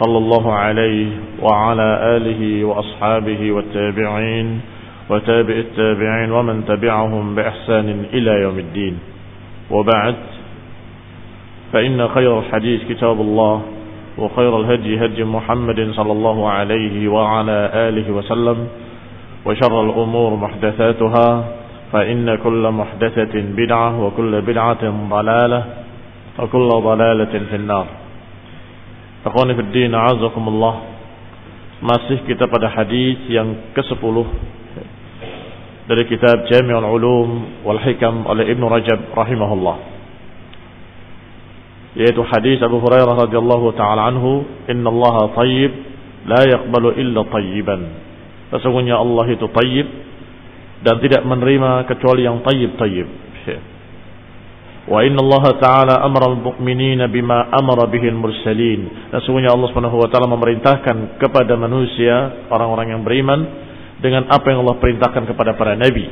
صلى الله عليه وعلى آله وأصحابه والتابعين وتابع التابعين ومن تبعهم بإحسان إلى يوم الدين. وبعد فإن خير الحديث كتاب الله وخير الهدي هدي محمد صلى الله عليه وعلى آله وسلم وشر الأمور محدثاتها فإن كل محدثة بدعة وكل بدعة ضلالة وكل ضلالة في النار. Akhwani fi din, azakumullah. Masih kita pada hadis yang ke-10 dari kitab Jami'ul Ulum wal Hikam oleh Ibnu Rajab rahimahullah. Yaitu hadis Abu Hurairah radhiyallahu taala anhu, "Innallaha thayyib la yaqbalu illa thayyiban." Sesungguhnya Allah itu tayyib dan tidak menerima kecuali yang tayyib-tayyib. Allah Ta'ala amara al-mu'minina bima amara bihi al-mursalin. Dan sesungguhnya Allah Subhanahu wa taala memerintahkan kepada manusia, orang-orang yang beriman dengan apa yang Allah perintahkan kepada para nabi.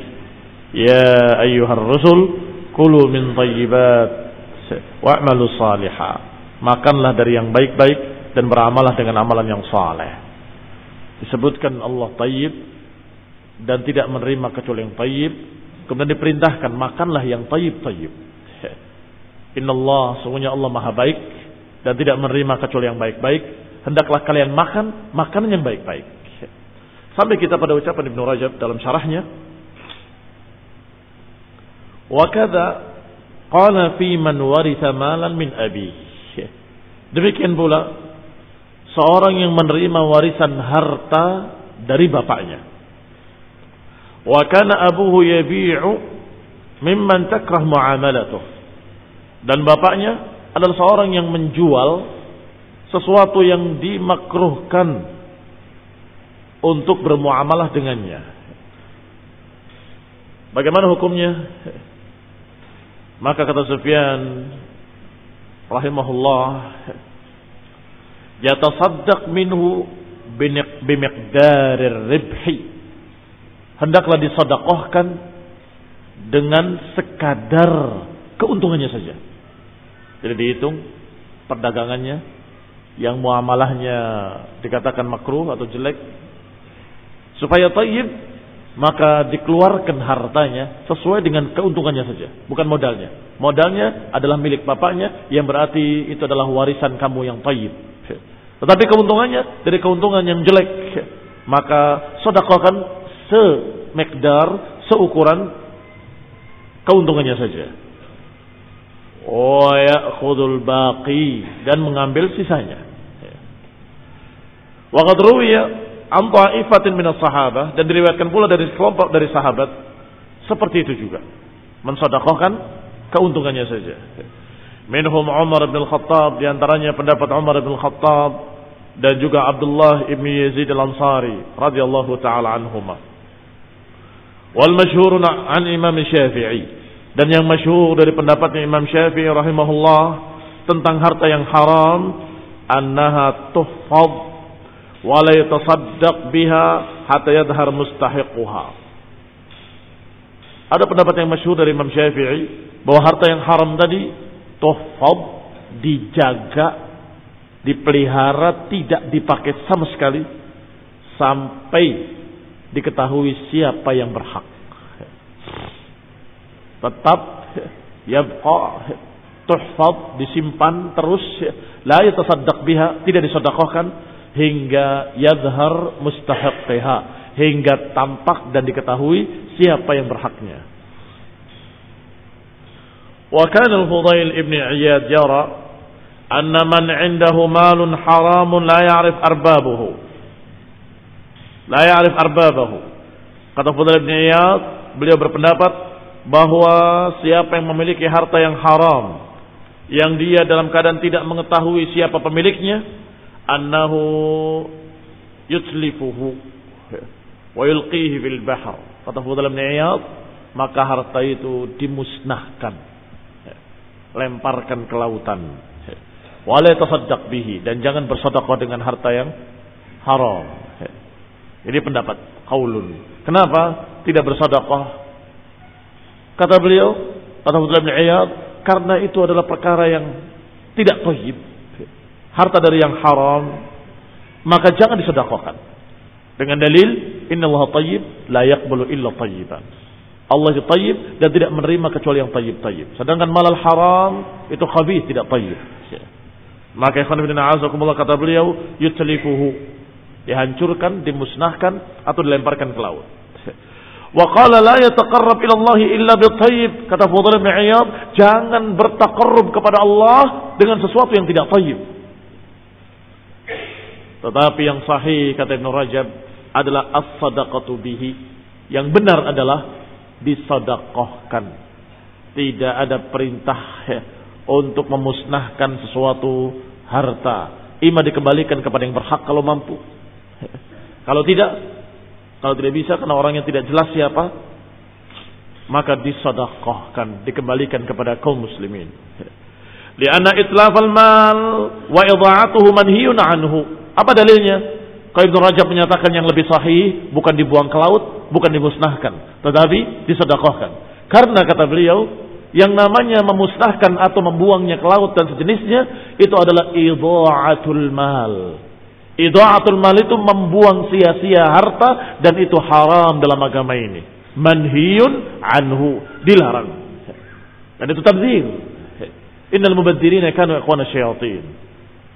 Ya ayyuhar rusul, kulu min thayyibat wa'malu salihah. Makanlah dari yang baik-baik dan beramalah dengan amalan yang saleh. Disebutkan Allah tayyib dan tidak menerima kecuali yang tayyib. Kemudian diperintahkan makanlah yang tayyib-tayyib. Inna Allah, sungguhnya Allah maha baik dan tidak menerima kecuali yang baik-baik. Hendaklah kalian makan makanan yang baik-baik. Sampai kita pada ucapan Ibnu Rajab dalam syarahnya. Wa kadza qala fi man waritha malan min abi. Demikian pula seorang yang menerima warisan harta dari bapaknya. Wa kana abuhu yabi'u mimman takrah muamalatuh dan bapaknya adalah seorang yang menjual sesuatu yang dimakruhkan untuk bermuamalah dengannya. Bagaimana hukumnya? Maka kata Sufyan rahimahullah yatasaddaq minhu bimiqdarir ribhi hendaklah disedekahkan dengan sekadar keuntungannya saja. Jadi dihitung perdagangannya yang muamalahnya dikatakan makruh atau jelek supaya tayyib maka dikeluarkan hartanya sesuai dengan keuntungannya saja, bukan modalnya. Modalnya adalah milik bapaknya yang berarti itu adalah warisan kamu yang tayyib. Tetapi keuntungannya dari keuntungan yang jelek, maka sedekahkan semekdar, seukuran keuntungannya saja wa ya'khudul baqi dan mengambil sisanya. Wa qad ruwiya an ta'ifatin min sahabah dan diriwayatkan pula dari kelompok dari sahabat seperti itu juga. Mensedekahkan keuntungannya saja. Minhum Umar bin Al-Khattab di antaranya pendapat Umar bin Al-Khattab dan juga Abdullah bin Yazid Al-Ansari radhiyallahu taala anhuma. Wal masyhur an Imam Syafi'i dan yang masyhur dari pendapatnya Imam Syafi'i rahimahullah tentang harta yang haram annaha tuhfad wa la yatasaddaq biha hatta yadhhar mustahiquha. Ada pendapat yang masyhur dari Imam Syafi'i bahwa harta yang haram tadi tuhfad dijaga, dipelihara, tidak dipakai sama sekali sampai diketahui siapa yang berhak tetap yabqa tuhfad disimpan terus la yatasaddaq biha tidak disedekahkan hingga yadhhar mustahiqha hingga tampak dan diketahui siapa yang berhaknya. Wa kana al-Fudail ibn Iyad yara anna man 'indahu malun haramun la ya'rif arbabuhu. La ya'rif arbabahu. Kata Fudail ibn Iyad beliau berpendapat bahwa siapa yang memiliki harta yang haram yang dia dalam keadaan tidak mengetahui siapa pemiliknya annahu yutlifuhu wa yulqihi fil bahr. Kata Fudhal bin maka harta itu dimusnahkan. Lemparkan ke lautan. Wala tasaddaq bihi dan jangan bersedekah dengan harta yang haram. Ini pendapat qaulun. Kenapa tidak bersedekah? Kata beliau, kata Fudhal bin Iyad, karena itu adalah perkara yang tidak thayyib. Harta dari yang haram, maka jangan disedekahkan. Dengan dalil, innallaha thayyib la yaqbalu illa thayyiban. Allah itu tayyib dan tidak menerima kecuali yang tayyib-tayyib. Sedangkan malal haram itu khabith, tidak tayyib. Maka ikhwan bin a'azakumullah kata beliau, yutlifuhu. Dihancurkan, dimusnahkan atau dilemparkan ke laut. Wa qala la yataqarrab ila Allah illa bitayyib. Kata Fudail bin Iyad, jangan bertaqarrub kepada Allah dengan sesuatu yang tidak tayyib. Tetapi yang sahih kata Ibn Rajab adalah as-sadaqatu bihi. Yang benar adalah disedekahkan. Tidak ada perintah ya, untuk memusnahkan sesuatu harta. Ima dikembalikan kepada yang berhak kalau mampu. Kalau tidak, kalau tidak bisa karena orang yang tidak jelas siapa, maka disedekahkan, dikembalikan kepada kaum muslimin. Lianna itlafal mal wa idha'atuhu manhiyun anhu. Apa dalilnya? Kalau Ibn Rajab menyatakan yang lebih sahih bukan dibuang ke laut, bukan dimusnahkan, tetapi disedekahkan. Karena kata beliau, yang namanya memusnahkan atau membuangnya ke laut dan sejenisnya itu adalah idha'atul mal. Idha'atul mal itu membuang sia-sia harta dan itu haram dalam agama ini. Manhiyun anhu, dilarang. Dan itu tabdzir. Innal mubadzirina kanu ikhwana syayatin.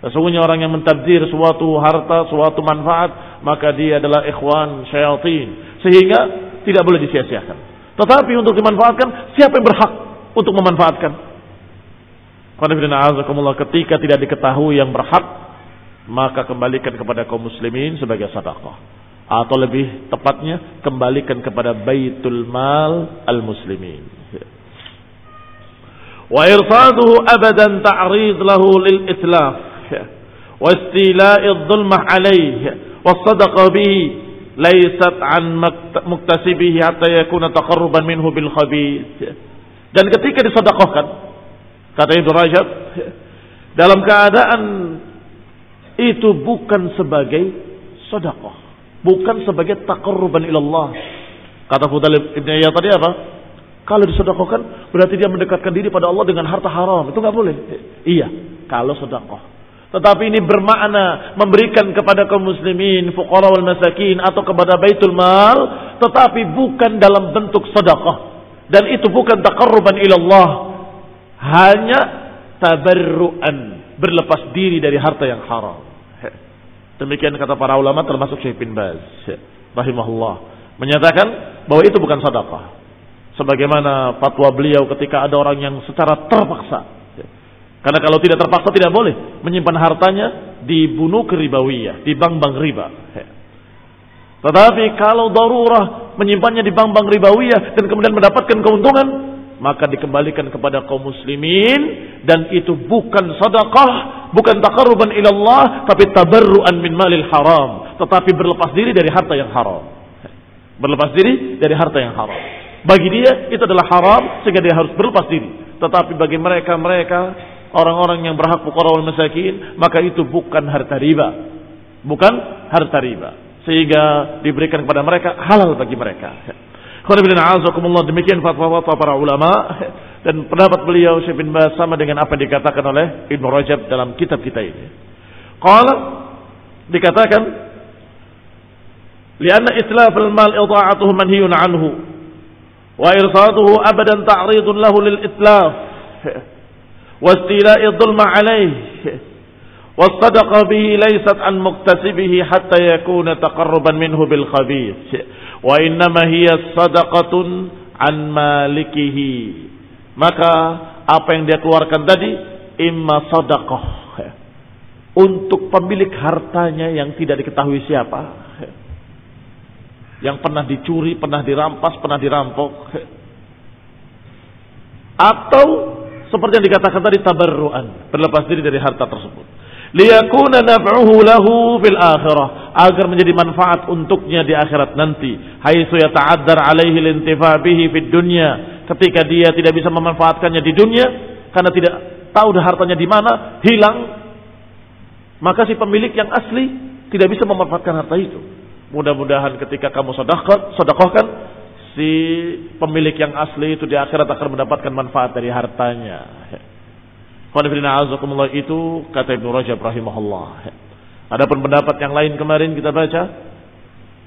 Sesungguhnya orang yang mentabdir suatu harta, suatu manfaat, maka dia adalah ikhwan syaitan. Sehingga tidak boleh disia-siakan. Tetapi untuk dimanfaatkan, siapa yang berhak untuk memanfaatkan? Ketika tidak diketahui yang berhak, maka kembalikan kepada kaum muslimin sebagai sedekah. Atau lebih tepatnya kembalikan kepada baitul mal al muslimin wa irfaduhu abadan ta'rid lahu lil itlaf wa istila'i adh-dhulmah alayhi. Wa sadaqa bihi. Laysat an muktasibihi hatta yakuna taqarruban minhu bil khabith. Dan ketika disedekahkan kata Ibnu Rajab dalam keadaan itu bukan sebagai sedekah. Bukan sebagai taqarruban ilallah. Kata Fudail Ibnu Iyad tadi apa? Kalau disedekahkan berarti dia mendekatkan diri pada Allah dengan harta haram. Itu nggak boleh. Iya kalau sedekah. Tetapi ini bermakna memberikan kepada kaum muslimin, fuqara wal masakin atau kepada baitul mal, tetapi bukan dalam bentuk sedekah. Dan itu bukan taqarruban ilallah. Hanya tabarruan, berlepas diri dari harta yang haram. Demikian kata para ulama termasuk Syekh bin Baz rahimahullah menyatakan bahwa itu bukan sedekah. Sebagaimana fatwa beliau ketika ada orang yang secara terpaksa karena kalau tidak terpaksa tidak boleh menyimpan hartanya di bunuh keribawiyah, di bank-bank riba. Tetapi kalau darurah menyimpannya di bank-bank ribawiyah dan kemudian mendapatkan keuntungan, maka dikembalikan kepada kaum muslimin dan itu bukan sedekah, bukan taqarruban ilallah, tapi tabarruan min malil haram, tetapi berlepas diri dari harta yang haram. Berlepas diri dari harta yang haram. Bagi dia itu adalah haram sehingga dia harus berlepas diri. Tetapi bagi mereka-mereka orang-orang yang berhak fuqara wal masakin, maka itu bukan harta riba. Bukan harta riba. Sehingga diberikan kepada mereka halal bagi mereka. Demikian fatwa-fatwa para ulama dan pendapat beliau Syekh bin Baz sama dengan apa yang dikatakan oleh Ibnu Rajab dalam kitab kita ini. Qala dikatakan lianna itlaf al-mal idha'atuhu manhiyun anhu wa irsaduhu abadan ta'ridun lahu lil itlaf واستيلاء الظلم عليه والصدقة به ليست عن مكتسبه حتى يكون تقربا منه بالخبيث Wa innama hiya sadaqatun an malikihi. Maka apa yang dia keluarkan tadi imma sadaqah. Untuk pemilik hartanya yang tidak diketahui siapa. Yang pernah dicuri, pernah dirampas, pernah dirampok. Atau seperti yang dikatakan tadi tabarruan. Berlepas diri dari harta tersebut liyakuna naf'uhu lahu fil akhirah. Agar menjadi manfaat untuknya di akhirat nanti. Haitsu yata'addar alaihi lintifa bihi fid dunya. Ketika dia tidak bisa memanfaatkannya di dunia karena tidak tahu hartanya di mana hilang. Maka si pemilik yang asli tidak bisa memanfaatkan harta itu. Mudah-mudahan ketika kamu sedekah sedekahkan si pemilik yang asli itu di akhirat akan mendapatkan manfaat dari hartanya itu kata Ibnu Rajab rahimahullah. Adapun pendapat yang lain kemarin kita baca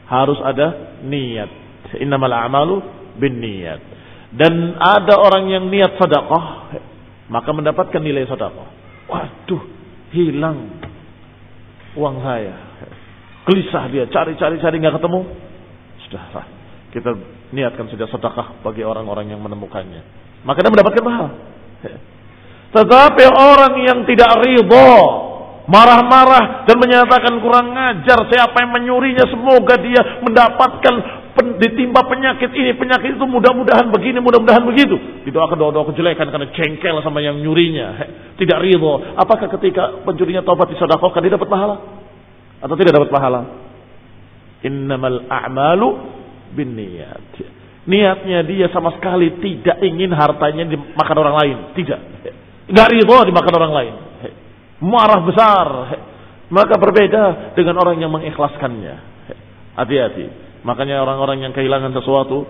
harus ada niat. Innamal a'malu bin niat. Dan ada orang yang niat sedekah maka mendapatkan nilai sedekah. Waduh, hilang uang saya. Gelisah dia, cari-cari-cari nggak ketemu. Sudah. Kita niatkan saja sedekah bagi orang-orang yang menemukannya. Maka dia mendapatkan pahala. Tetapi orang yang tidak ridho, marah-marah dan menyatakan kurang ngajar siapa yang menyurinya semoga dia mendapatkan pen, ditimpa penyakit ini, penyakit itu mudah-mudahan begini, mudah-mudahan begitu. Itu akan doa-doa kejelekan karena jengkel sama yang nyurinya. Tidak ridho. Apakah ketika pencurinya taubat disedekahkan dia dapat pahala? Atau tidak dapat pahala? Innamal a'malu bin niat. Niatnya dia sama sekali tidak ingin hartanya dimakan orang lain. Tidak. Nggak ridho dimakan orang lain. Marah besar. Maka berbeda dengan orang yang mengikhlaskannya. Hati-hati. Makanya orang-orang yang kehilangan sesuatu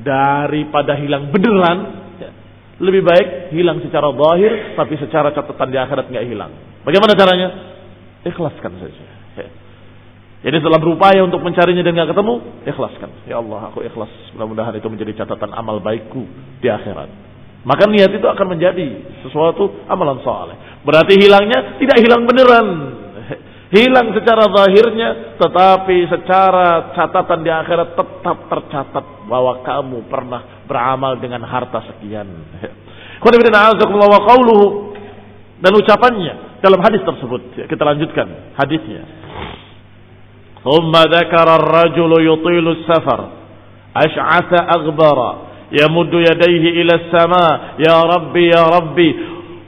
daripada hilang beneran lebih baik hilang secara zahir tapi secara catatan di akhirat nggak hilang. Bagaimana caranya? Ikhlaskan saja. Jadi setelah berupaya untuk mencarinya dan nggak ketemu, ikhlaskan. Ya Allah, aku ikhlas. Mudah-mudahan itu menjadi catatan amal baikku di akhirat. Maka niat itu akan menjadi sesuatu amalan soleh. Berarti hilangnya tidak hilang beneran. Hilang secara zahirnya, tetapi secara catatan di akhirat tetap tercatat bahwa kamu pernah beramal dengan harta sekian. Dan ucapannya dalam hadis tersebut. Kita lanjutkan hadisnya. ثم ذكر الرجل يطيل السفر أشعث أغبر يمد يديه إلى السماء يا ربي يا ربي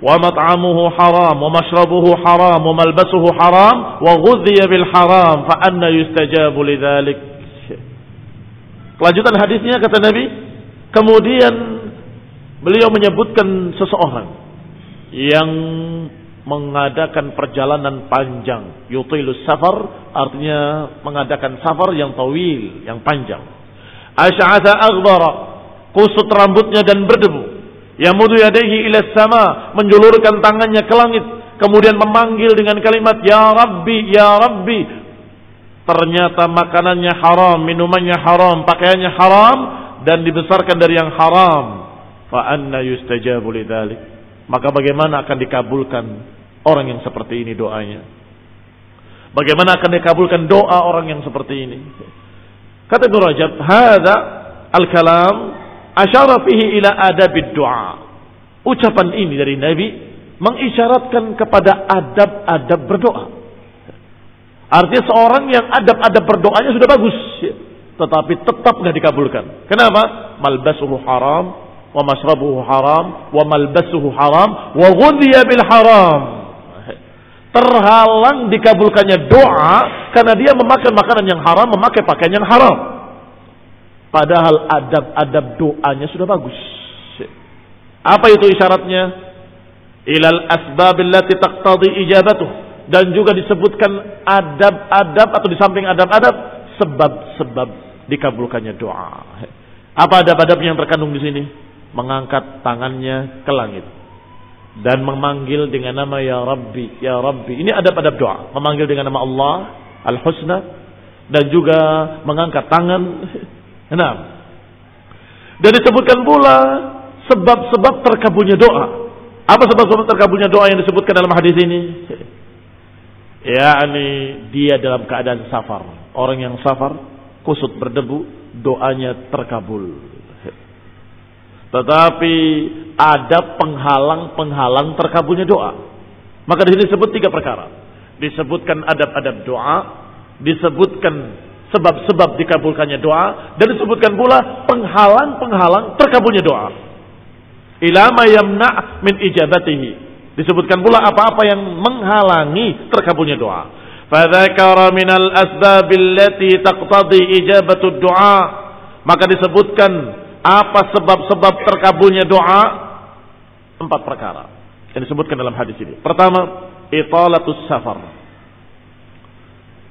ومطعمه حرام ومشربه حرام وملبسه حرام وغذي بالحرام فأنا يستجاب لذلك Kelanjutan hadisnya kata Nabi, kemudian beliau menyebutkan seseorang yang mengadakan perjalanan panjang, yutilus safar artinya mengadakan safar yang tawil, yang panjang. Asy'atha aghbara kusut rambutnya dan berdebu. Yamudu yadaihi ila sama, menjulurkan tangannya ke langit, kemudian memanggil dengan kalimat ya Rabbi, ya Rabbi. Ternyata makanannya haram, minumannya haram, pakaiannya haram dan dibesarkan dari yang haram. Fa anna yustajabu. Maka bagaimana akan dikabulkan orang yang seperti ini doanya? Bagaimana akan dikabulkan doa orang yang seperti ini? Kata Ibnu Rajab, "Hadza al-kalam asyara fihi ila adabid doa. Ucapan ini dari Nabi mengisyaratkan kepada adab-adab berdoa. Artinya seorang yang adab-adab berdoanya sudah bagus, tetapi tetap nggak dikabulkan. Kenapa? Malbasuhu haram, wa masrabuhu haram, wa malbasuhu haram, wa ghudhiya bil haram. Terhalang dikabulkannya doa karena dia memakan makanan yang haram, memakai pakaian yang haram. Padahal adab-adab doanya sudah bagus. Apa itu isyaratnya? Ilal asbabillati taqtadi ijabatuh. Dan juga disebutkan adab-adab atau di samping adab-adab sebab-sebab dikabulkannya doa. Apa adab-adab yang terkandung di sini? Mengangkat tangannya ke langit dan memanggil dengan nama ya Rabbi, ya Rabbi. Ini adab-adab doa. Memanggil dengan nama Allah Al-Husna dan juga mengangkat tangan Enam. Dan disebutkan pula sebab-sebab terkabulnya doa. Apa sebab-sebab terkabulnya doa yang disebutkan dalam hadis ini? Ya, ini dia dalam keadaan safar. Orang yang safar, kusut berdebu, doanya terkabul. Tetapi ada penghalang-penghalang terkabulnya doa. Maka di sini disebut tiga perkara. Disebutkan adab-adab doa, disebutkan sebab-sebab dikabulkannya doa dan disebutkan pula penghalang-penghalang terkabulnya doa. Ilama yamna' min ijabatihi Disebutkan pula apa-apa yang menghalangi terkabulnya doa. Fadzakara minal asbabil lati taqtadi ijabatu du'a. Maka disebutkan apa sebab-sebab terkabulnya doa? Empat perkara yang disebutkan dalam hadis ini. Pertama, italatus safar.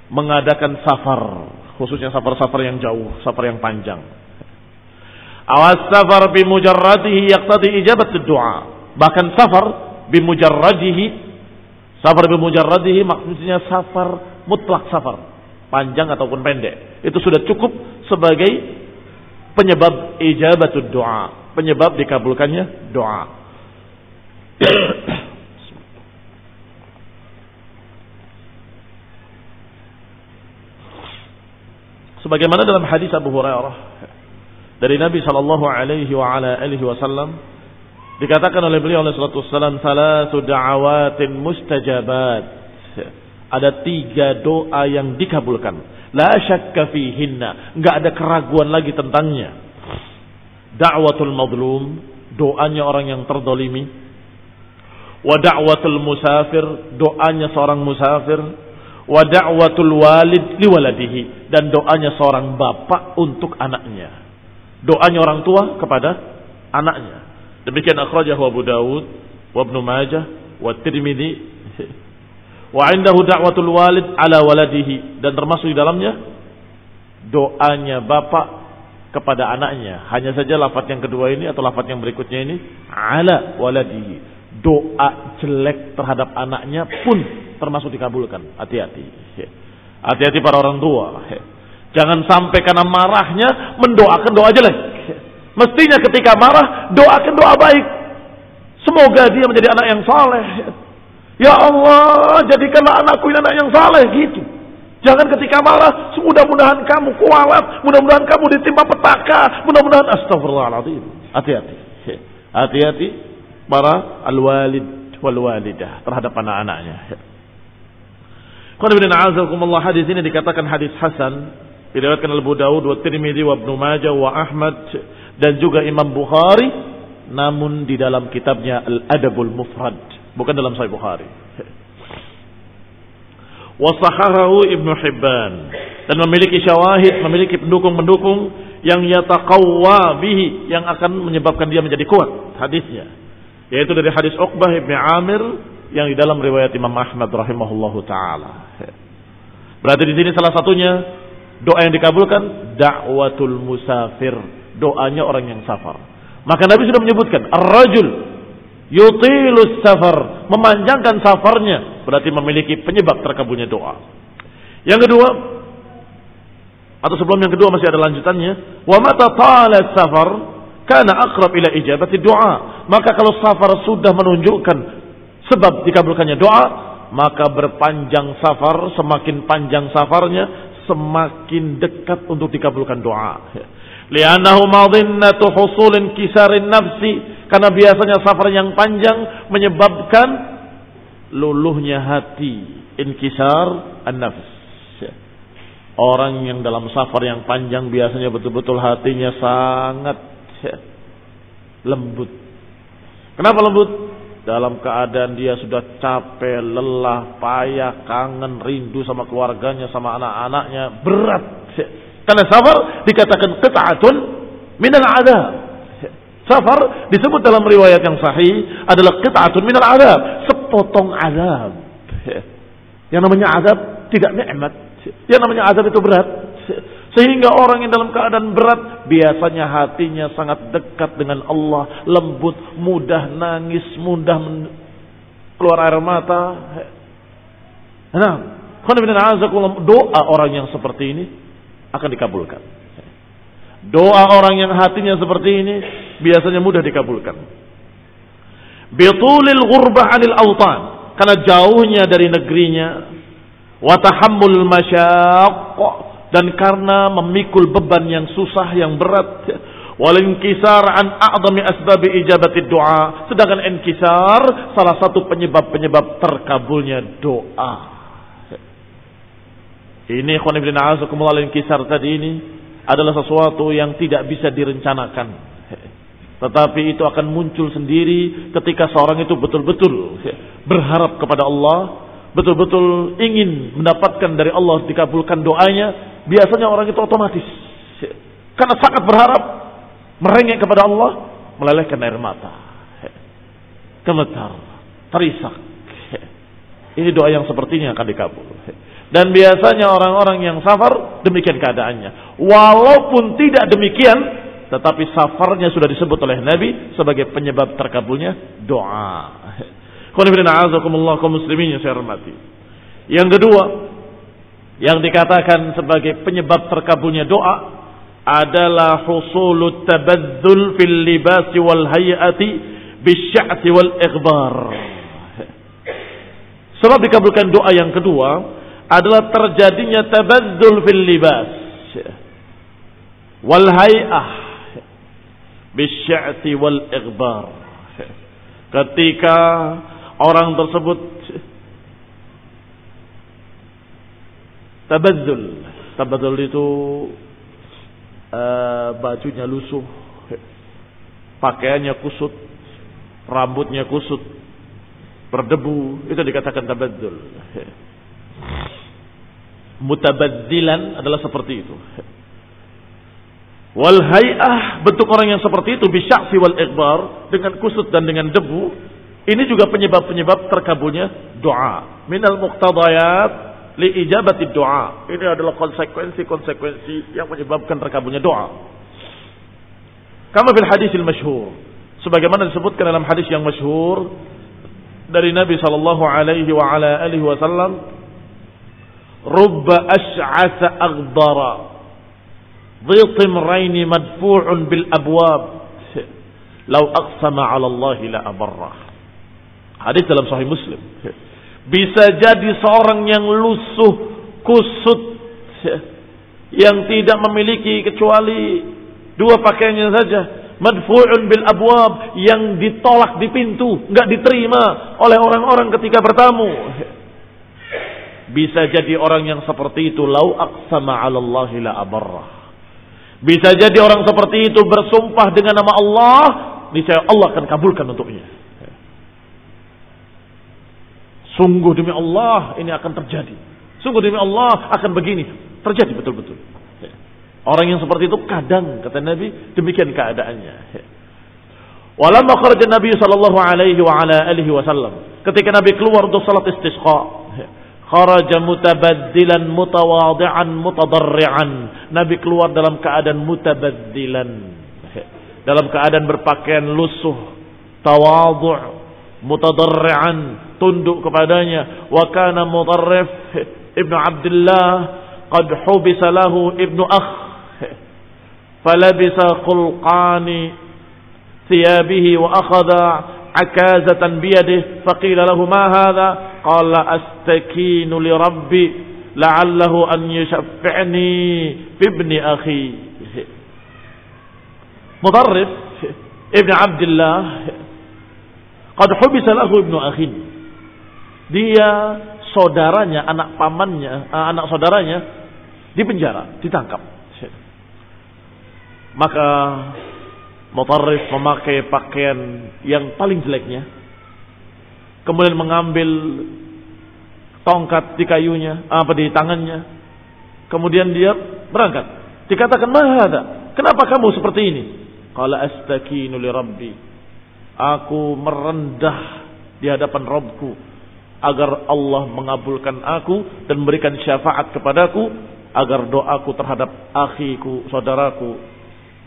Mengadakan safar, khususnya safar-safar yang jauh, safar yang panjang. Awas safar bimujarradihi yaqtadi ijabat doa. Bahkan safar bimujarradihi safar bimujarradihi maksudnya safar mutlak safar panjang ataupun pendek itu sudah cukup sebagai penyebab ijabatud doa penyebab dikabulkannya doa sebagaimana dalam hadis Abu Hurairah dari Nabi sallallahu alaihi wasallam Dikatakan oleh beliau oleh salatu wassalam, salatu da'awatin mustajabat. Ada tiga doa yang dikabulkan. La syakka fihinna. Enggak ada keraguan lagi tentangnya. Da'watul madlum. Doanya orang yang terdolimi. Wa da'watul musafir. Doanya seorang musafir. Wa da'watul walid liwaladihi. Dan doanya seorang bapak untuk anaknya. Doanya orang tua kepada anaknya. Demikian akhrajahu Abu Dawud wa Ibnu Majah wa Tirmidzi wa indahu da'watul walid ala waladihi dan termasuk di dalamnya doanya bapak kepada anaknya. Hanya saja lafaz yang kedua ini atau lafaz yang berikutnya ini ala waladihi. Doa jelek terhadap anaknya pun termasuk dikabulkan. Hati-hati. Hati-hati para orang tua. Jangan sampai karena marahnya mendoakan doa jelek. Mestinya ketika marah, doakan doa baik. Semoga dia menjadi anak yang saleh. Ya Allah, jadikanlah anakku ini anak yang saleh gitu. Jangan ketika marah, mudah-mudahan kamu kualat, mudah-mudahan kamu ditimpa petaka, mudah-mudahan astagfirullahaladzim. Hati-hati. Hati-hati para al-walid wal walidah terhadap anak-anaknya. Qul hadis ini dikatakan hadis hasan. Diriwayatkan oleh Abu Dawud wa Tirmidzi wa Ibnu Majah wa Ahmad dan juga Imam Bukhari. Namun di dalam kitabnya Al-Adabul Mufrad bukan dalam Sahih Bukhari. Wasahahu Ibnu Hibban. Dan memiliki syawahid memiliki pendukung-pendukung yang yataqawwa bihi yang akan menyebabkan dia menjadi kuat hadisnya yaitu dari hadis Uqbah Ibnu Amir yang di dalam riwayat Imam Ahmad rahimahullahu taala. Berarti di sini salah satunya doa yang dikabulkan dakwatul musafir. Doanya orang yang safar. Maka Nabi sudah menyebutkan, ar-rajul yutilus safar, memanjangkan safarnya, berarti memiliki penyebab terkabulnya doa. Yang kedua, atau sebelum yang kedua masih ada lanjutannya, wa mata safar kana aqrab ila ijabati doa. Maka kalau safar sudah menunjukkan sebab dikabulkannya doa, maka berpanjang safar, semakin panjang safarnya, semakin dekat untuk dikabulkan doa. Lianahu madhinnatu husulin kisarin nafsi. Karena biasanya safar yang panjang menyebabkan luluhnya hati. Inkisar an-nafs. Orang yang dalam safar yang panjang biasanya betul-betul hatinya sangat lembut. Kenapa lembut? Dalam keadaan dia sudah capek, lelah, payah, kangen, rindu sama keluarganya, sama anak-anaknya, berat karena safar dikatakan qita'atun minal adab. Safar disebut dalam riwayat yang sahih adalah qita'atun minal adab, sepotong azab. Yang namanya azab tidak nikmat. Yang namanya azab itu berat. Sehingga orang yang dalam keadaan berat biasanya hatinya sangat dekat dengan Allah, lembut, mudah nangis, mudah keluar air mata. Nah, doa orang yang seperti ini akan dikabulkan. Doa orang yang hatinya seperti ini biasanya mudah dikabulkan. Bitulil ghurbah anil autan. Karena jauhnya dari negerinya. Watahammul masyaq. Dan karena memikul beban yang susah, yang berat. Walinkisar an a'zami asbabi ijabati doa. Sedangkan inkisar salah satu penyebab-penyebab terkabulnya doa. Ini khonibrin a'azakumullah kisar tadi ini adalah sesuatu yang tidak bisa direncanakan. Tetapi itu akan muncul sendiri ketika seorang itu betul-betul berharap kepada Allah, betul-betul ingin mendapatkan dari Allah dikabulkan doanya, biasanya orang itu otomatis karena sangat berharap merengek kepada Allah, melelehkan air mata. Gemetar, terisak. Ini doa yang sepertinya akan dikabul. Dan biasanya orang-orang yang safar demikian keadaannya. Walaupun tidak demikian, tetapi safarnya sudah disebut oleh Nabi sebagai penyebab terkabulnya doa. kaum muslimin yang saya hormati. Yang kedua, yang dikatakan sebagai penyebab terkabulnya doa adalah husulut tabadzul fil libasi wal hayati bisya'ti wal ighbar. Sebab dikabulkan doa yang kedua adalah terjadinya tabadzul fil libas wal hay'ah bisya'ti wal ighbar. Ketika orang tersebut tabadzul. Tabadzul itu uh, bajunya lusuh, pakaiannya kusut, rambutnya kusut, berdebu, itu dikatakan tabadzul. Mutabadzilan adalah seperti itu. Wal hay'ah bentuk orang yang seperti itu bisyaksi wal iqbar dengan kusut dan dengan debu ini juga penyebab-penyebab terkabulnya doa. Minal muqtadayat li ijabati doa. Ini adalah konsekuensi-konsekuensi yang menyebabkan terkabulnya doa. Kama fil hadis masyhur. Sebagaimana disebutkan dalam hadis yang masyhur dari Nabi sallallahu alaihi wa ala alihi wasallam, "Rubba ash'atha aghdara dhi raini madfu'un bil abwab." Lau aqsama 'ala Allah la abarrah. Hadis dalam sahih Muslim bisa jadi seorang yang lusuh kusut yang tidak memiliki kecuali dua pakaiannya saja. Madfu'un bil abwab yang ditolak di pintu nggak diterima oleh orang-orang ketika bertamu. Bisa jadi orang yang seperti itu lau aqsama 'ala Allah la abarrah. Bisa jadi orang seperti itu bersumpah dengan nama Allah, niscaya Allah akan kabulkan untuknya. Sungguh demi Allah ini akan terjadi. Sungguh demi Allah akan begini. Terjadi betul-betul. Orang yang seperti itu kadang kata Nabi demikian keadaannya. Walamma kharaja Nabi sallallahu alaihi wa ala alihi wasallam. Ketika Nabi keluar untuk salat istisqa, kharaja mutabaddilan mutawadi'an mutadarri'an. Nabi keluar dalam keadaan mutabaddilan. Dalam keadaan berpakaian lusuh, tawadhu', mutadarri'an, tunduk kepadanya. Wa kana Mutarrif Ibnu Abdullah qad hubisa lahu ibnu akh. Falabisa khulqani thiyabihi wa akhadha عكازة بيده فقيل له ما هذا قال أستكين لربي لعله أن يشفعني في ابن أخي مضرب ابن عبد الله Qad hubisa lahu ibnu akhin. Dia saudaranya, anak pamannya, eh, anak saudaranya di penjara, ditangkap. Maka Mutarrif memakai pakaian yang paling jeleknya. Kemudian mengambil tongkat di kayunya, apa di tangannya. Kemudian dia berangkat. Dikatakan, "Mahada, kenapa kamu seperti ini?" Qala astakinu li rabbi Aku merendah di hadapan Rabbku agar Allah mengabulkan aku dan memberikan syafaat kepadaku agar doaku terhadap akhiku, saudaraku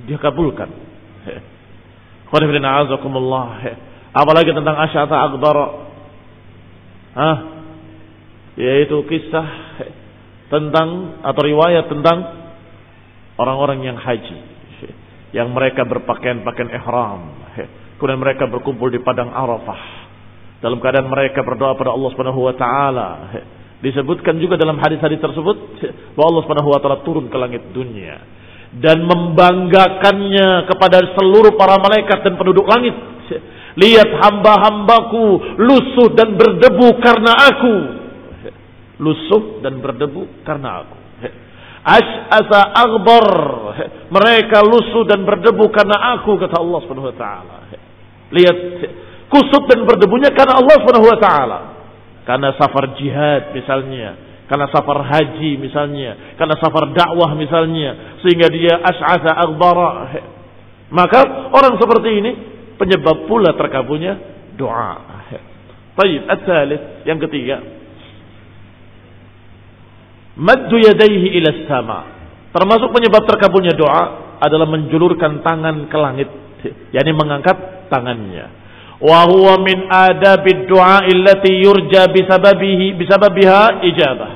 dikabulkan. Apalagi tentang Asy'ata Akbar. Hah? Yaitu kisah tentang atau riwayat tentang orang-orang yang haji yang mereka berpakaian-pakaian ihram. Kemudian mereka berkumpul di padang Arafah. Dalam keadaan mereka berdoa pada Allah Subhanahu wa taala. Disebutkan juga dalam hadis-hadis tersebut bahwa Allah Subhanahu wa taala turun ke langit dunia dan membanggakannya kepada seluruh para malaikat dan penduduk langit. Lihat hamba-hambaku lusuh dan berdebu karena aku. Lusuh dan berdebu karena aku. Ash'asa aghbar. Mereka lusuh dan berdebu karena aku kata Allah Subhanahu wa taala. Lihat kusut dan berdebunya karena Allah Subhanahu wa taala. Karena safar jihad misalnya, karena safar haji misalnya, karena safar dakwah misalnya, sehingga dia as'atha aghbara. Maka orang seperti ini penyebab pula terkabulnya doa. Baik, at yang ketiga. Maddu yadaihi ila sama. Termasuk penyebab terkabulnya doa adalah menjulurkan tangan ke langit, yakni mengangkat tangannya. Wa huwa min adabid du'a illati yurja bisababihi bisababiha ijabah.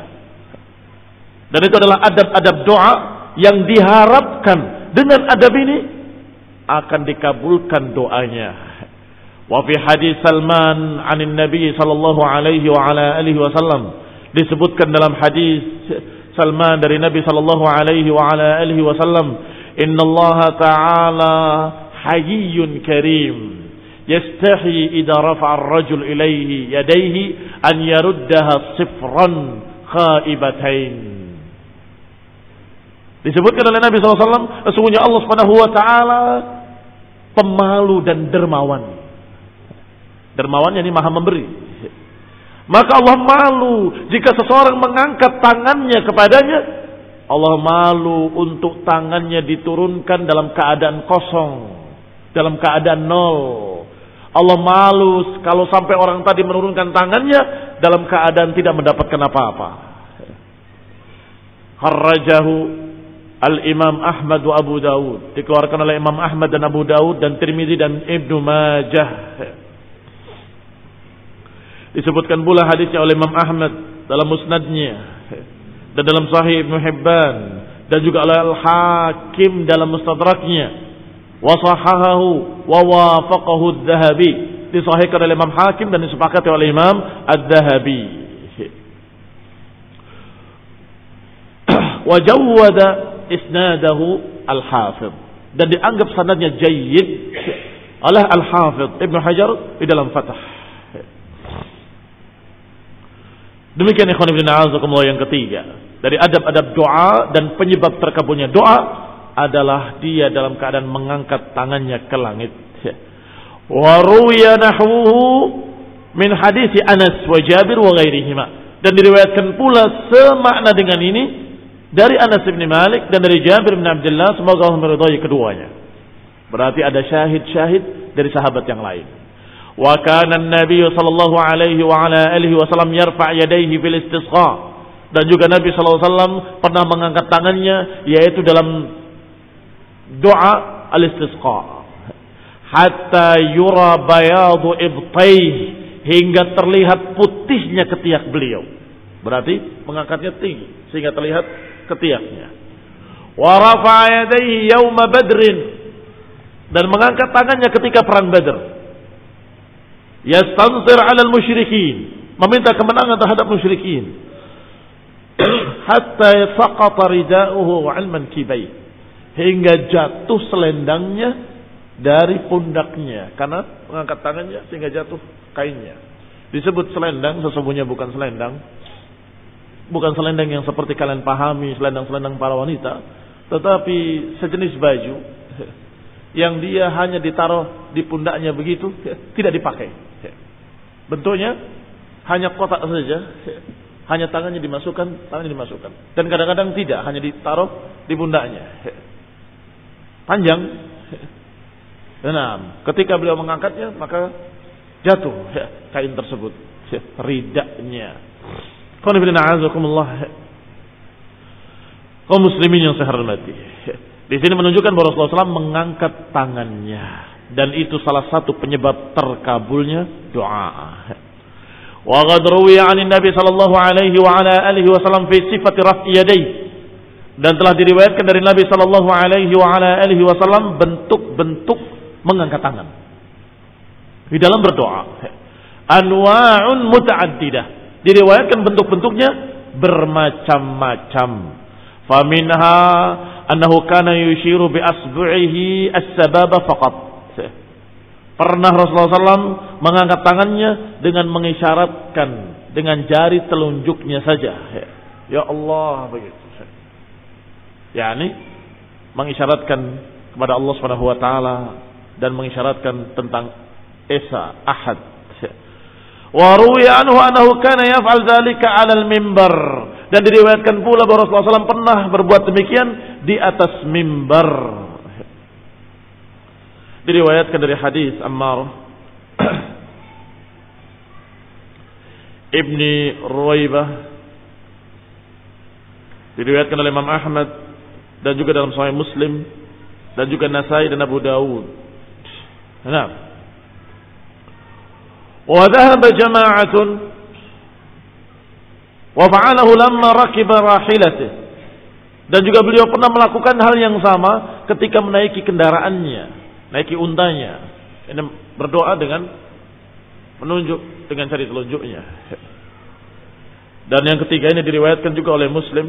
Dan itu adalah adab-adab doa yang diharapkan dengan adab ini akan dikabulkan doanya. Wa fi hadis Salman anin Nabi sallallahu alaihi wa ala alihi wasallam disebutkan dalam hadis Salman dari Nabi sallallahu alaihi wa ala alihi wasallam inna Allah ta'ala hayyun karim yastahi idza rafa'a ar-rajul ilayhi yadayhi an yaruddaha sifran khaibatain disebutkan oleh Nabi SAW sesungguhnya Allah Subhanahu wa taala pemalu dan dermawan Dermawan ini maha memberi. Maka Allah malu jika seseorang mengangkat tangannya kepadanya. Allah malu untuk tangannya diturunkan dalam keadaan kosong. Dalam keadaan nol. Allah malu kalau sampai orang tadi menurunkan tangannya dalam keadaan tidak mendapatkan apa-apa. Harrajahu Al-Imam Ahmad wa Abu Dawud. Dikeluarkan oleh Imam Ahmad dan Abu Dawud dan Tirmidzi dan Ibnu Majah. Disebutkan pula hadisnya oleh Imam Ahmad dalam musnadnya dan dalam Sahih Ibnu Hibban dan juga oleh Al-Hakim dalam mustadraknya. Wa sahahahu wa wafaqahu Adz-Dzahabi. Disahihkan oleh Imam Hakim dan disepakati oleh Imam Adz-Dzahabi. Wa isnadahu Al-Hafidh dan dianggap sanadnya jayyid oleh Al-Hafidh Ibnu Hajar di dalam Fathah. Demikian ikhwan ibn a'azakumullah yang ketiga. Dari adab-adab doa dan penyebab terkabulnya doa adalah dia dalam keadaan mengangkat tangannya ke langit. Min hadis Anas wa Jabir wa ghairihima. Dan diriwayatkan pula semakna dengan ini dari Anas bin Malik dan dari Jabir bin Abdullah semoga Allah meridai keduanya. Berarti ada syahid-syahid dari sahabat yang lain. Kana Nabi sallallahu alaihi wa ala alihi wasallam yarfa' yadayhi fil istisqa. Dan juga Nabi wasallam pernah mengangkat tangannya yaitu dalam doa al-istisqa. Hatta yura bayadu ibtaih hingga terlihat putihnya ketiak beliau. Berarti mengangkatnya tinggi sehingga terlihat ketiaknya. Wa rafa'a yadayhi yauma badrin dan mengangkat tangannya ketika perang Badr yastansir 'alal musyrikin, meminta kemenangan terhadap musyrikin. Hatta saqata rida'uhu 'al mankibai. Hingga jatuh selendangnya dari pundaknya karena mengangkat tangannya sehingga jatuh kainnya. Disebut selendang sesungguhnya bukan selendang. Bukan selendang yang seperti kalian pahami, selendang-selendang para wanita, tetapi sejenis baju yang dia hanya ditaruh di pundaknya begitu, tidak dipakai. Bentuknya hanya kotak saja, hanya tangannya dimasukkan, tangannya dimasukkan. Dan kadang-kadang tidak, hanya ditaruh di pundaknya. Panjang. Nah, ketika beliau mengangkatnya, maka jatuh kain tersebut, ridaknya. Kau muslimin yang saya hormati. Di sini menunjukkan bahwa Rasulullah SAW mengangkat tangannya dan itu salah satu penyebab terkabulnya doa. Wa qad ruwiya 'an Nabi sallallahu alaihi wa ala alihi wasallam fi sifati raf'i yadayhi dan telah diriwayatkan dari Nabi sallallahu alaihi wa ala alihi wasallam bentuk-bentuk mengangkat tangan di dalam berdoa. Anwa'un muta'addidah. Diriwayatkan bentuk-bentuknya bermacam-macam. Faminha annahu kana yushiru bi asbu'ihi as-sababa faqat. Pernah Rasulullah SAW mengangkat tangannya dengan mengisyaratkan dengan jari telunjuknya saja. Ya Allah begitu. Yani mengisyaratkan kepada Allah Subhanahu wa taala dan mengisyaratkan tentang Esa Ahad. Wa anhu kana yaf'al dzalika 'ala al-mimbar dan diriwayatkan pula bahwa Rasulullah SAW pernah berbuat demikian di atas mimbar. Diriwayatkan dari hadis Ammar Ibni Ruwaibah diriwayatkan oleh Imam Ahmad dan juga dalam Sahih Muslim dan juga Nasai dan Abu Dawud. Nah. Wa jama'atun wa fa'alahu lamma. Dan juga beliau pernah melakukan hal yang sama ketika menaiki kendaraannya, naiki untanya. Ini berdoa dengan menunjuk dengan cari telunjuknya. Dan yang ketiga ini diriwayatkan juga oleh Muslim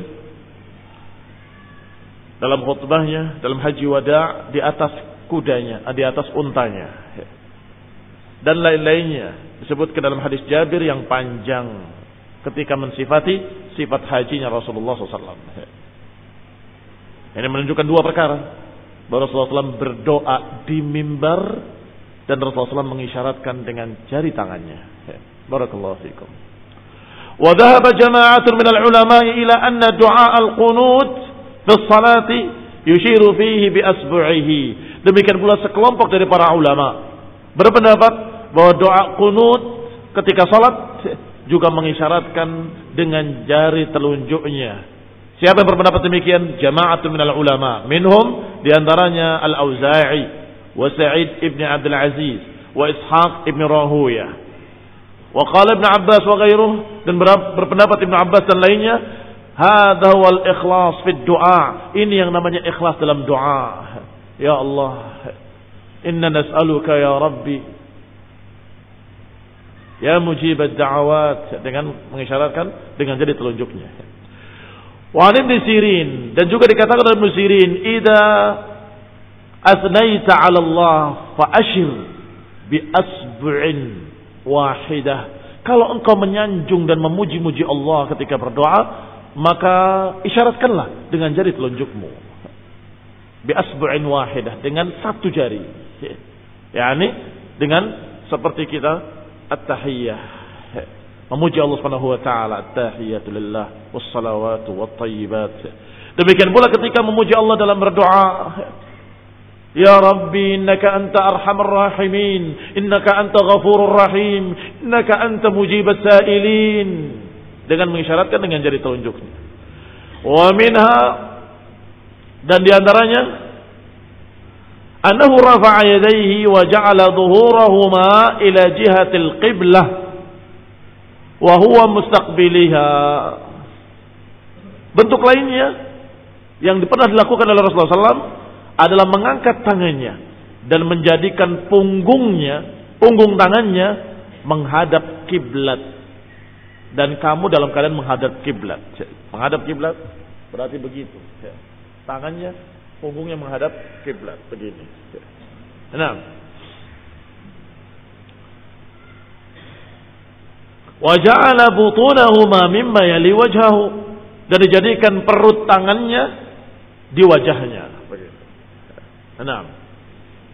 dalam khutbahnya dalam haji wada di atas kudanya, di atas untanya. Dan lain-lainnya disebutkan dalam hadis Jabir yang panjang ketika mensifati sifat hajinya Rasulullah SAW. Ini menunjukkan dua perkara. Bahwa Rasulullah SAW berdoa di mimbar dan Rasulullah SAW mengisyaratkan dengan jari tangannya. Barakallahu fiikum. Wa dhahaba jama'atun min al-ulama'i ila anna du'a al-qunut fi salati yushiru fihi bi asbu'ihi. Demikian pula sekelompok dari para ulama berpendapat bahwa doa qunut ketika salat juga mengisyaratkan dengan jari telunjuknya siapa yang berpendapat demikian jama'atun minal ulama minhum di antaranya al-auza'i wa sa'id ibn abdul aziz wa ishaq ibn rahuyah wa qala ibn abbas wa ghairuh dan berpendapat ibn abbas dan lainnya Hadha wal ikhlas fi doa. Ini yang namanya ikhlas dalam doa. Ya Allah, inna nas'aluka ya Rabbi. Ya mujib ad-da'awat dengan mengisyaratkan dengan jadi telunjuknya. Wa Ibn Sirin. Dan juga dikatakan oleh Ibn Sirin, "Idza asnaita 'ala Allah fa ashir bi asbu'in wahidah." Kalau engkau menyanjung dan memuji-muji Allah ketika berdoa, maka isyaratkanlah dengan jari telunjukmu. Bi asbu'in wahidah dengan satu jari. Yakni dengan seperti kita at-tahiyyah memuji Allah Subhanahu wa taala. At-tahiyyatu lillah was-salawatu wat-thayyibat demikian pula ketika memuji Allah dalam berdoa. Ya Rabbi innaka anta arhamar rahimin. Innaka anta ghafurur rahim. Innaka anta mujibas sailin. Dengan mengisyaratkan dengan jari telunjuknya. Wa minha dan di antaranya annahu rafa'a yadayhi wa ja'ala dhuhurahuma ila jihatil qiblah wa huwa mustaqbiliha. Bentuk lainnya yang pernah dilakukan oleh Rasulullah SAW adalah mengangkat tangannya dan menjadikan punggungnya, punggung tangannya menghadap kiblat dan kamu dalam keadaan menghadap kiblat. Menghadap kiblat berarti begitu. Tangannya, punggungnya menghadap kiblat begini. Nah, waja'ala butunahuma mimma yali dan dijadikan perut tangannya di wajahnya. Nah,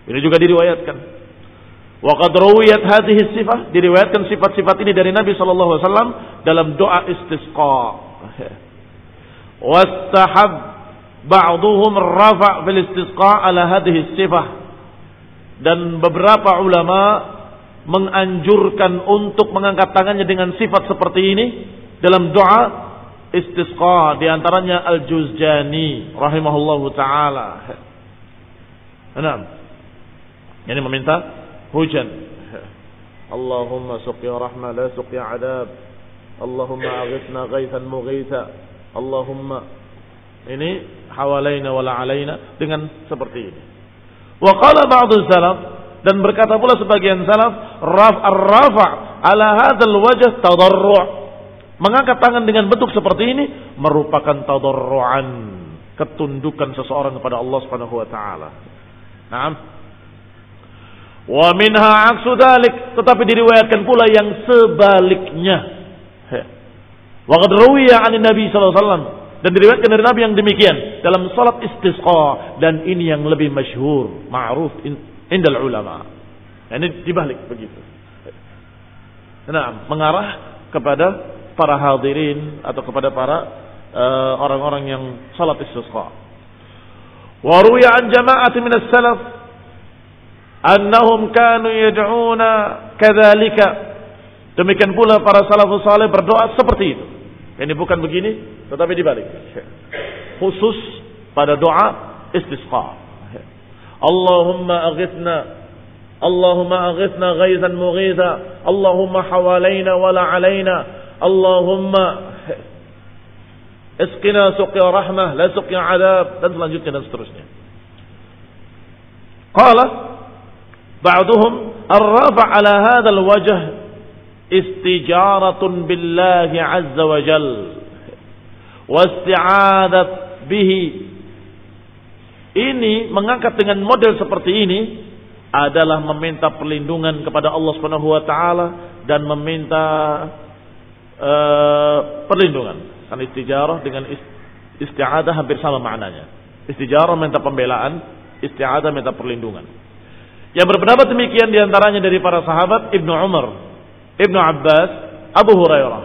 ini juga diriwayatkan Wa qad rawiyat hadhihi diriwayatkan sifat-sifat ini dari Nabi sallallahu alaihi dalam doa istisqa. Wastahab ba'dhum rafa' fil istisqa ala hadhihi sifah. Dan beberapa ulama menganjurkan untuk mengangkat tangannya dengan sifat seperti ini dalam doa istisqa di antaranya Al-Juzjani rahimahullahu taala. Enam. Ini meminta hujan. Allahumma suqya rahmah la suqya adab. Allahumma aghithna ghaithan mughitha. Allahumma ini hawalaina wala alaina dengan seperti ini. Wa qala ba'du salaf dan berkata pula sebagian salaf raf ar-rafa ala hadzal wajh tadarru' mengangkat tangan dengan bentuk seperti ini merupakan tadarruan ketundukan seseorang kepada Allah Subhanahu wa taala. Naam. Wa minha aksu. Tetapi diriwayatkan pula yang sebaliknya. Wa qad ruwiya 'an Nabi sallallahu alaihi wasallam. Dan diriwayatkan dari Nabi yang demikian dalam salat istisqa dan ini yang lebih masyhur, ma'ruf indal ulama. Ini dibalik begitu. Nah, mengarah kepada para hadirin atau kepada para eh, orang-orang uh, yang salat istisqa. Wa ruwiya an jama'ati min as-salaf annahum kanu yad'una kadzalika. Demikian pula para salafus saleh berdoa seperti itu. Ini bukan begini, tetapi dibalik. Khusus pada doa istisqa. Allahumma aghithna Allahumma aghithna ghaizan mughitha Allahumma hawalaina wala alaina Allahumma isqina suqya rahmah la suqya adab dan selanjutnya dan seterusnya. Qala ba'duhum ar-rafa ala hadha al-wajh istijaratun billahi azza wa jal wasti'adat bihi ini mengangkat dengan model seperti ini adalah meminta perlindungan kepada Allah Subhanahu wa taala dan meminta uh, perlindungan. Kan istijarah dengan isti'adah hampir sama maknanya. Istijarah minta pembelaan, isti'adah minta perlindungan. Yang berpendapat demikian di antaranya dari para sahabat Ibnu Umar Ibnu Abbas, Abu Hurairah.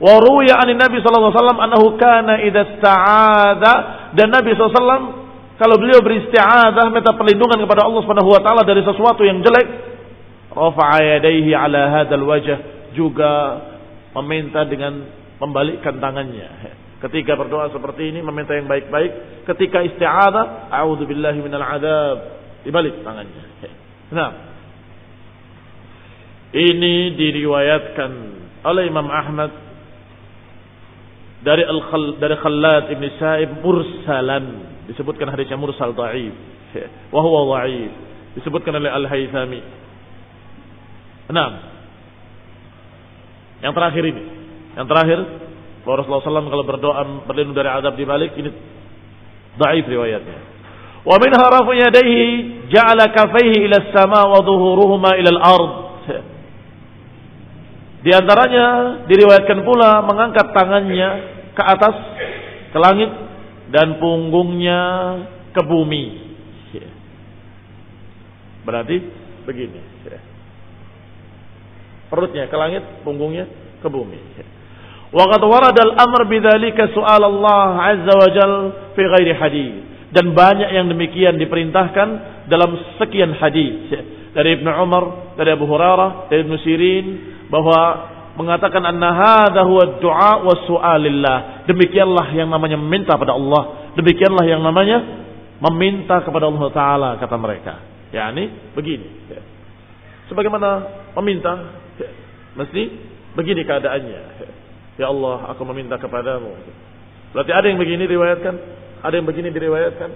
Wa ruwiya an Nabi sallallahu alaihi wasallam annahu kana idza dan Nabi sallallahu kalau beliau beristi'adzah minta perlindungan kepada Allah Subhanahu wa taala dari sesuatu yang jelek, rafa'a yadayhi ala hadzal wajh juga meminta dengan membalikkan tangannya. Ketika berdoa seperti ini meminta yang baik-baik, ketika isti'adzah, a'udzubillahi minal adzab, dibalik tangannya. Nah, ini diriwayatkan oleh Imam Ahmad dari al dari Khallad Ibn Sa'ib mursalan disebutkan hadisnya mursal dhaif wa huwa dhaif disebutkan oleh Al-Haythami. Enam. Yang terakhir ini. Yang terakhir Rasulullah SAW kalau berdoa berlindung dari azab di balik ini dhaif riwayatnya. Wa minha rafu yadayhi ja'ala kafayhi ila as-sama wa dhuhuruhuma ila al-ard. Di antaranya diriwayatkan pula mengangkat tangannya ke atas ke langit dan punggungnya ke bumi. Berarti begini. Perutnya ke langit, punggungnya ke bumi. Waqad warada al-amr bidzalika su'al Allah azza wa jal fi ghairi hadis. Dan banyak yang demikian diperintahkan dalam sekian hadis dari Ibnu Umar, dari Abu Hurairah, dari Ibnu Sirin, bahwa mengatakan anna hadza huwa du'a wa su'alillah. Demikianlah yang namanya meminta pada Allah. Demikianlah yang namanya meminta kepada Allah taala kata mereka. Ya ini begini. Sebagaimana meminta mesti begini keadaannya. Ya Allah, aku meminta kepadamu. Berarti ada yang begini diriwayatkan, ada yang begini diriwayatkan.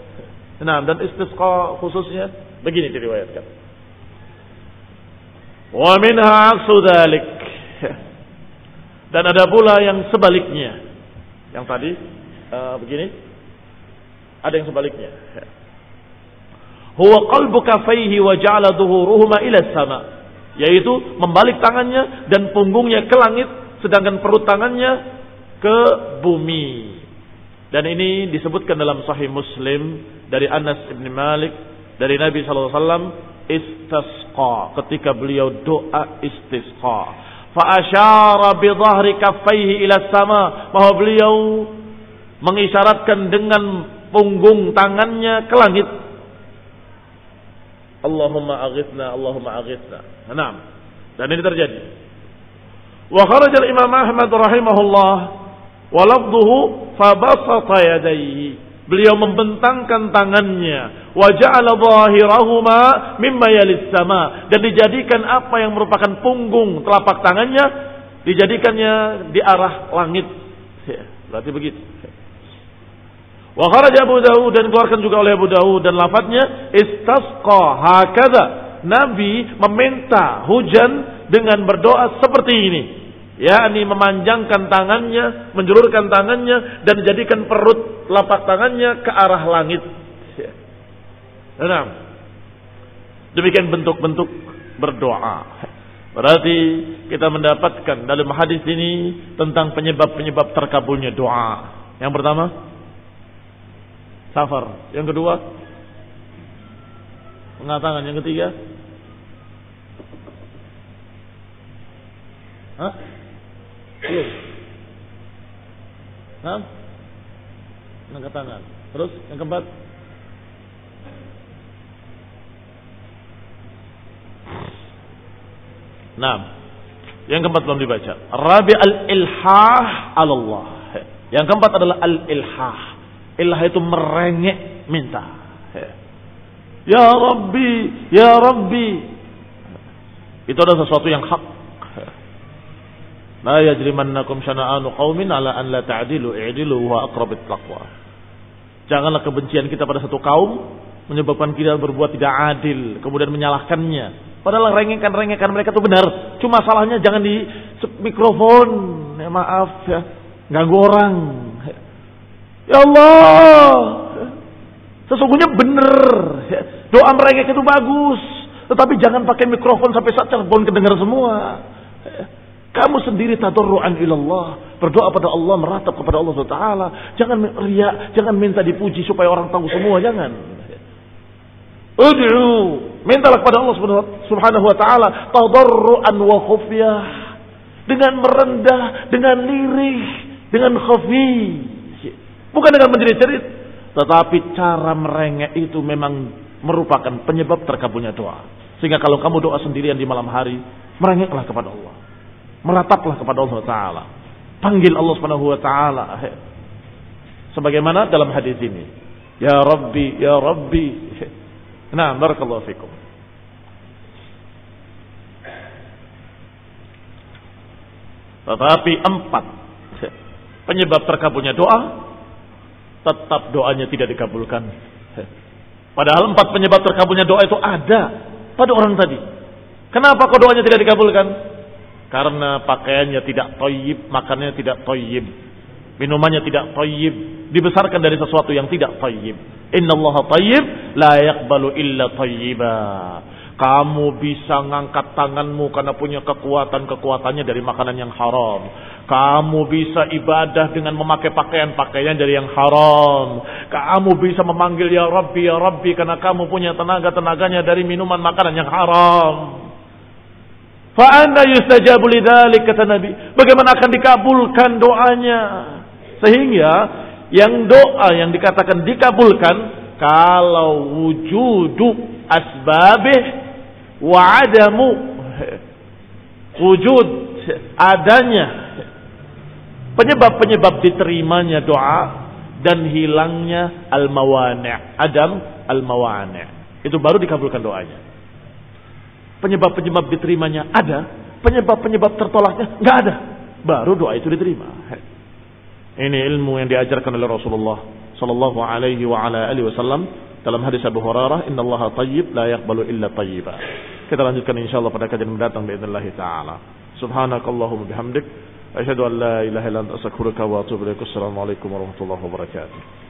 Nah, dan istisqa khususnya begini diriwayatkan. Wa minha aksu dhalik. Dan ada pula yang sebaliknya. Yang tadi uh, begini. Ada yang sebaliknya. Huwa qalbu kafaihi wa ja'ala dhuhuruhuma ila sama. Yaitu membalik tangannya dan punggungnya ke langit sedangkan perut tangannya ke bumi. Dan ini disebutkan dalam Sahih Muslim dari Anas bin Malik dari Nabi sallallahu alaihi wasallam istisqa ketika beliau doa istisqa fa asyara bi dhahri kaffaihi ila sama. Bahwa beliau mengisyaratkan dengan punggung tangannya ke langit. Allahumma aghithna Allahumma aghithna. Naam. Dan ini terjadi. Wa kharaja al-imam Ahmad rahimahullah wa lafdhuhu fa basata yadayhi Beliau membentangkan tangannya. Waja'ala zahirahuma mimma yalis sama. Dan dijadikan apa yang merupakan punggung telapak tangannya. Dijadikannya di arah langit. Ya, berarti begitu. Wa kharaja Abu Dawud dan keluarkan juga oleh Abu Dawud dan lafadznya istasqa hakada. Nabi meminta hujan dengan berdoa seperti ini yakni memanjangkan tangannya, menjulurkan tangannya dan jadikan perut lapak tangannya ke arah langit. Nah, demikian bentuk-bentuk berdoa. Berarti kita mendapatkan dalam hadis ini tentang penyebab-penyebab terkabulnya doa. Yang pertama safar. Yang kedua mengatakan Yang ketiga Hah? Iya. Nah? Angkat tangan. Terus yang keempat? Nah, yang keempat belum dibaca. Rabi al-ilhah Allah. Yang keempat adalah al-ilhah. Ilah itu merengek minta. Ya Rabbi, Ya Rabbi. Itu adalah sesuatu yang hak. La yajrimannakum syana'anu qaumin ala an la ta'dilu i'dilu wa aqrabit taqwa. Janganlah kebencian kita pada satu kaum menyebabkan kita berbuat tidak adil, kemudian menyalahkannya. Padahal rengekan-rengekan mereka itu benar. Cuma salahnya jangan di mikrofon. Ya maaf ya, ganggu orang. Ya Allah, sesungguhnya benar. Doa mereka itu bagus, tetapi jangan pakai mikrofon sampai saat telepon kedengar semua. Kamu sendiri tadarruan ilallah. Berdoa pada Allah, meratap kepada Allah Taala. Jangan ria, jangan minta dipuji supaya orang tahu semua, jangan. Ud'u, mintalah kepada Allah Subhanahu wa taala tadarruan wa khufyah. Dengan merendah, dengan lirih, dengan khafi. Bukan dengan menjerit-jerit, tetapi cara merengek itu memang merupakan penyebab terkabulnya doa. Sehingga kalau kamu doa sendirian di malam hari, merengeklah kepada Allah. Merataplah kepada Allah Ta'ala. Panggil Allah Subhanahu Wa Ta'ala. Sebagaimana dalam hadis ini. Ya Rabbi, Ya Rabbi. Nah, barakallahu fikum. Tetapi empat penyebab terkabulnya doa, tetap doanya tidak dikabulkan. Padahal empat penyebab terkabulnya doa itu ada pada orang tadi. Kenapa kok doanya tidak dikabulkan? Karena pakaiannya tidak toyib, makannya tidak toyib. Minumannya tidak toyib. Dibesarkan dari sesuatu yang tidak toyib. Inna Allah toyib, la yakbalu illa toyiba. Kamu bisa ngangkat tanganmu karena punya kekuatan-kekuatannya dari makanan yang haram. Kamu bisa ibadah dengan memakai pakaian-pakaian dari yang haram. Kamu bisa memanggil ya Rabbi, ya Rabbi karena kamu punya tenaga-tenaganya dari minuman makanan yang haram. Fa'anna yustajabu lidzalik kata Nabi. Bagaimana akan dikabulkan doanya? Sehingga yang doa yang dikatakan dikabulkan kalau wujudu asbabih wa adamu wujud adanya penyebab-penyebab diterimanya doa dan hilangnya al-mawani' adam al-mawani' itu baru dikabulkan doanya penyebab-penyebab diterimanya ada, penyebab-penyebab tertolaknya nggak ada. Baru doa itu diterima. Ini ilmu yang diajarkan oleh Rasulullah sallallahu alaihi wa ala alihi wasallam dalam hadis Abu Hurairah, "Innallaha thayyib la yaqbalu illa thayyiba." Kita lanjutkan insyaallah pada kajian mendatang باذن taala. Subhanakallahumma bihamdik asyhadu an la ilaha illa anta astaghfiruka wa atubu ilaik. Assalamualaikum warahmatullahi wabarakatuh.